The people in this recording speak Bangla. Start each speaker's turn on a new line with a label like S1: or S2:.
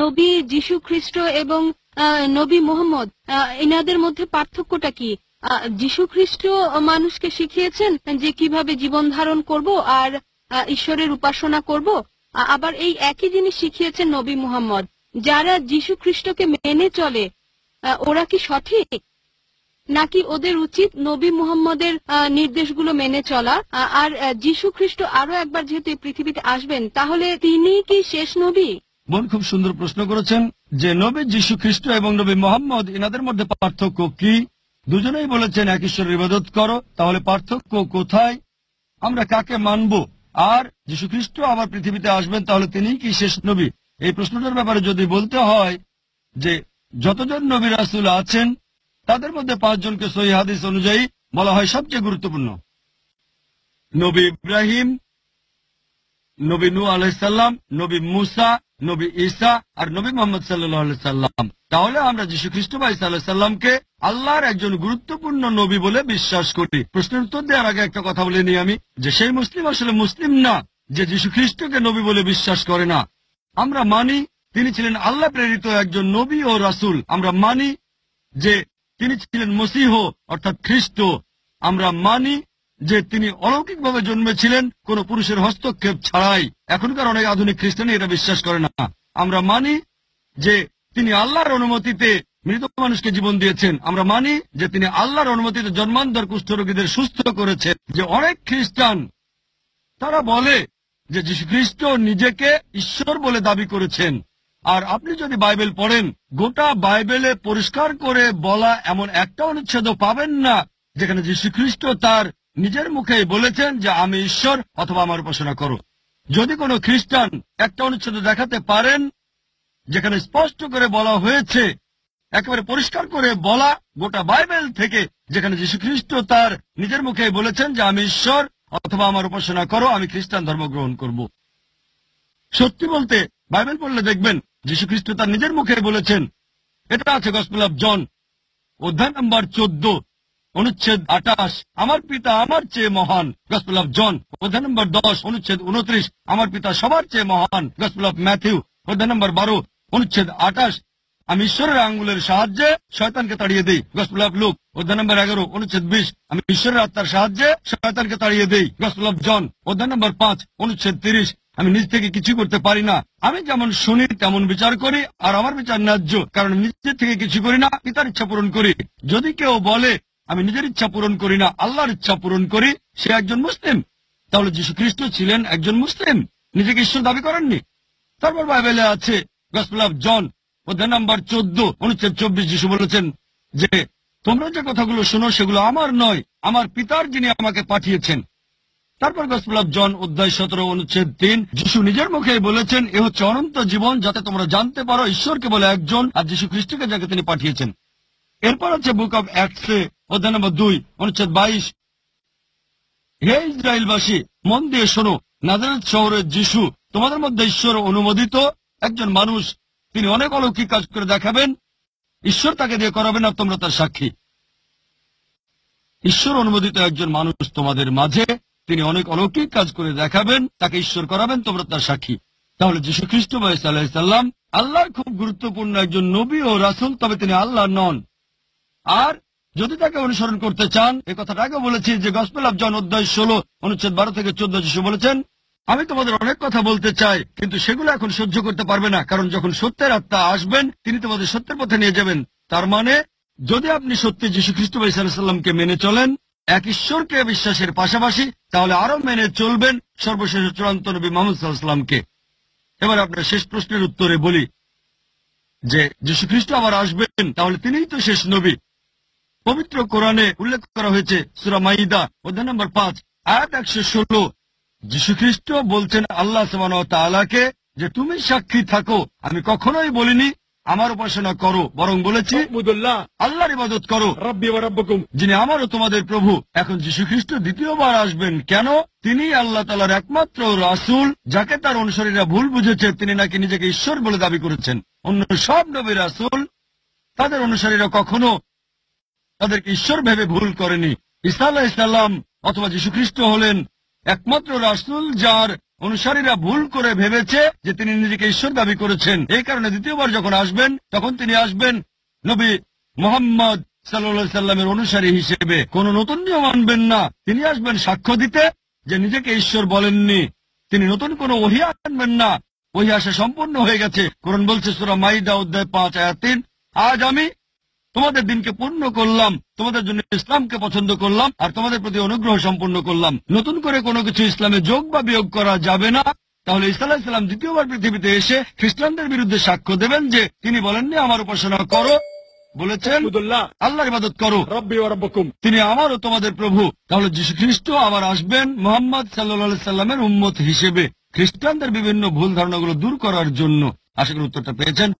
S1: নবী যিশু খ্রিস্ট এবং নবী মোহাম্মদ এনাদের মধ্যে পার্থক্যটা কি? যিশু খ্রিস্ট মানুষকে শিখিয়েছেন যে কীভাবে জীবন ধারণ করব আর ঈশ্বরের উপাসনা করব। আবার এই একই জিনিস শিখিয়েছেন নবী মুহাম্মদ। যারা যিশু খ্রিস্টকে মেনে চলে ওরা কি সঠিক? নাকি ওদের উচিত নবী মুহাম্মদের নির্দেশগুলো মেনে চলা? আর যিশু খ্রিস্ট আরও একবার যেহেতু পৃথিবীতে আসবেন, তাহলে তিনি কি শেষ নবী?
S2: বোন খুব সুন্দর প্রশ্ন করেছেন যে নবী যীশু খ্রিস্ট এবং নবী মোহাম্মদ এনাদের মধ্যে পার্থক্য কি? দুজনেই বলেছেন এক ঈশ্বরের ইবাদত করো, তাহলে পার্থক্য কোথায়? আমরা কাকে মানব? আর যীশু খ্রিস্ট আবার পৃথিবীতে আসবেন, তাহলে তিনি কি শেষ নবী? এই প্রশ্নটার ব্যাপারে যদি বলতে হয় যে যতজন নবী রাসুল আছেন, তাদের মধ্যে পাঁচজনকে সহি হাদিস অনুযায়ী বলা হয় সবচেয়ে গুরুত্বপূর্ণ। নবী ইব্রাহিম নবী নু আলাইসাল্লাম নবী মুসা, নবী ঈসা আর নবী মোহাম্মদ সাল্লাহ সাল্লাম। তাহলে আমরা যীশু খ্রিস্ট ভাই সাল্লামকে আল্লাহর একজন গুরুত্বপূর্ণ নবী বলে বিশ্বাস করি। প্রশ্নের উত্তর দেওয়ার আগে একটা কথা বলে নিই আমি, যে সেই মুসলিম আসলে মুসলিম না, যে যীশু খ্রিস্টকে নবী বলে বিশ্বাস করে না। আমরা মানি তিনি ছিলেন আল্লাহ প্রেরিত একজন নবী ও রাসূল। আমরা মানি যে তিনি ছিলেন মসিহ, অর্থাৎ খ্রিস্ট। আমরা মানি যে তিনি অলৌকিকভাবে জন্মেছিলেন, কোন পুরুষের হস্তক্ষেপ ছাড়াই। এখনকার অনেক আধুনিক খ্রিস্টানি এটা বিশ্বাস করে না। আমরা মানি যে তিনি আল্লাহর অনুমতিতে মৃত মানুষকে জীবন দিয়েছেন। আমরা মানি যে তিনি আল্লাহর অনুমতিতে জন্মান্তর কুষ্ঠরোগীদের সুস্থ করেছেন। যে অনেক খ্রিস্টান, তারা বলে যে খ্রিস্ট নিজেকে ঈশ্বর বলে দাবি করেছেন। আর আপনি যদি বাইবেল পড়েন, গোটা বাইবেলে পরিষ্কার করে বলা এমন একটা অনুচ্ছেদ পাবেন না, যেখানে যীশু খ্রিস্ট তার নিজের মুখে বলেছেন যে আমি ঈশ্বর অথবা আমার উপাসনা করো যদি কোনো খ্রিস্টান একটা অনুচ্ছেদ দেখাতে পারেন, যেখানে স্পষ্ট করে বলা হয়েছে, একেবারে পরিষ্কার করে বলা গোটা বাইবেল থেকে, যেখানে যীশু খ্রিস্ট তার নিজের মুখে বলেছেন যে আমি ঈশ্বর অথবা আমার উপাসনা করো, আমি খ্রিস্টান ধর্ম গ্রহণ করব। সত্যি বলতে, বাইবেল পড়লে দেখবেন যীশু খ্রিস্ট তার নিজের মুখে বলেছেন। এটা আছে গসপেল অফ জন, অধ্যায় নম্বর চোদ্দ। অনুচ্ছেদ আঠাশ। আমার পিতা আমার চেয়ে মহান। গসপেল অফ জন অধ্যায় নম্বর দশ, অনুচ্ছেদ উনত্রিশ। আমার পিতা সবার চেয়ে মহান। গসপেল অফ ম্যাথিউ অধ্যায় নম্বর বারো, অনুচ্ছেদ আঠাশ। আমি ঈশ্বরের আঙ্গুলের সাহায্যে শয়তানকে তাড়িয়ে দিই। গসপেল অফ লুক অধ্যায় নম্বর এগারো, অনুচ্ছেদ বিশ। আমি ঈশ্বরের আত্মার সাহায্যে শয়তানকে তাড়িয়ে দিই। গসপেল অফ জন অধ্যায় নম্বর পাঁচ, অনুচ্ছেদ তিরিশ। আমি নিজ থেকে কিছু করতে পারি না। আমি যেমন শুনি, তেমন বিচার করি, আর আমার বিচার ন্যায্য, কারণ নিজের থেকে কিছু করি না, পিতার ইচ্ছা পূরণ করি। যদি কেউ বলে আমি নিজের ইচ্ছা পূরণ করি না, আল্লাহর ইচ্ছা পূরণ করি, সে একজন মুসলিম। তাহলে যীশু খ্রিস্ট ছিলেন একজন মুসলিম, নিজেকে ঈশ্বর দাবি করেননি। তারপর বাইবেলে আছে জন অধ্যায় নাম্বার চোদ্দ, অনুচ্ছেদ চব্বিশ, যিশু বলেছেন যে, তোমরা যে কথাগুলো শোনো, সেগুলো আমার নয়, আমার পিতার যিনি আমাকে পাঠিয়েছেন। তারপর গসপেল অফ জন অধ্যায় সতেরো, অনুচ্ছেদ তিন, যিশু নিজের মুখে বলেছেন, এ হচ্ছে অনন্ত জীবন, যাতে তোমরা জানতে পারো ঈশ্বরকে বলে একজন, আর যিশু খ্রিস্টকে যাকে তিনি পাঠিয়েছেন। এরপর হচ্ছে বুক অব অ্যাক্টসে অধ্যায় নম্বর দুই, অনুচ্ছেদ বাইশ। হে ইসরায়েলবাসী, মন দিয়ে শোনো, নাজারেত শহরের যিশু তোমাদের মধ্যে ঈশ্বর অনুমোদিত একজন মানুষ। তিনি অনেক অলৌকিক কাজ করে দেখাবেন। ঈশ্বর তাকে দিয়ে করাবেন আর তোমরা তার সাক্ষী। ঈশ্বর অনুমোদিত একজন মানুষ তোমাদের মাঝে, তিনি অনেক অলৌকিক কাজ করে দেখাবেন, তাকে ঈশ্বর করাবেন, তোমরা তার সাক্ষী। তাহলে যীশু খ্রিস্ট ভাই সাল্লাম আল্লাহর খুব গুরুত্বপূর্ণ একজন নবী ও রাসুল, তবে তিনি আল্লাহ নন। আর যদি তাকে অনুসরণ করতে চান, এ কথাটা আগে বলেছি যে গসপেল অফ জন অধ্যায় ষোলো, অনুচ্ছেদ বারো থেকে চোদ্দ যিশু বলেছেন, আমি তোমাদের অনেক কথা বলতে চাই, কিন্তু সেগুলো এখন সহ্য করতে পারবে না, কারণ যখন সত্যের আত্মা আসবেন, তিনি তোমাদের সত্যের পথে নিয়ে যাবেন। তার মানে যদি আপনি সত্যি যীশু খ্রিস্ট সাল্লামকে মেনে চলেন, এক ঈশ্বরকে বিশ্বাসের পাশাপাশি, তাহলে আরও মেনে চলবেন সর্বশেষ চূড়ান্ত নবী মোহাম্মদ এবার আপনার শেষ প্রশ্নের উত্তরে বলি যে, যীশু খ্রিস্ট আবার আসবেন, তাহলে তিনিই তো শেষ নবী। পবিত্র কোরআনে উল্লেখ করা হয়েছে সুরা মাইদা অধ্যায় নম্বর পাঁচ আয়াত একশো ষোলো। যীশু খ্রিস্ট বলছেন আল্লাহ তালাকে যে তুমি সাক্ষী থাকো আমি কখনোই বলিনি আমার উপাসনা করো বরং বলেছি আল্লাহর ইবাদত করো। যিনি আমারও তোমাদের প্রভু এখন যীশু খ্রিস্ট দ্বিতীয়বার আসবেন কেন? তিনি আল্লাহ তালার একমাত্র রাসূল যাকে তার অনুসারীরা ভুল বুঝেছে তিনি নাকি নিজেকে ঈশ্বর বলে দাবি করেছেন। অন্য সব নবী রাসূল তাদের অনুসারীরা কখনো তাদেরকে ঈশ্বর ভেবে ভুল করেনি। ইসা আল্লাহ ইসলাম অথবা যীশু খ্রিস্ট হলেন একমাত্র রাসূল যার অনুসারীরা ভুল করে ভেবেছে যে তিনি নিজেকে ঈশ্বর দাবি করেছেন। এই কারণে দ্বিতীয়বার যখন আসবেন, তখন তিনি আসবেন নবী মোহাম্মদ সাল্লা সাল্লামের অনুসারী হিসেবে। কোন নতুন নিয়ম আনবেন না। তিনি আসবেন সাক্ষ্য দিতে যে নিজেকে ঈশ্বর বলেননি। তিনি নতুন কোন ওহি আনবেন না। ওহি আসা সম্পূর্ণ হয়ে গেছে। কোরআন বলছে, সুরা মাইদা অধ্যায় পাঁচ, আয়াত তিন, আজ আমি তোমাদের দিনকে পূর্ণ করলাম তোমাদের জন্য ইসলামকে পছন্দ করলাম আর তোমাদের প্রতি অনুগ্রহ সম্পূর্ণ করলাম। নতুন করে কোনো কিছু ইসলামে যোগ বা বিয়োগ করা যাবে না। তাহলে ইসা ইসলাম দ্বিতীয়বার পৃথিবীতে এসে খ্রিস্টানদের বিরুদ্ধে সাক্ষ্য দেবেন যে তিনি বলেননি আমার উপাসনা করো। বলেছেন আল্লাহর ইবাদত করো। তিনি আমারও তোমাদের প্রভু। তাহলে যীশু খ্রিস্ট আবার আসবেন মোহাম্মদ সাল্লা সাল্লামের উম্মত হিসেবে খ্রিস্টানদের বিভিন্ন ভুল ধারণাগুলো দূর করার জন্য। আশা করি উত্তরটা পেয়েছেন।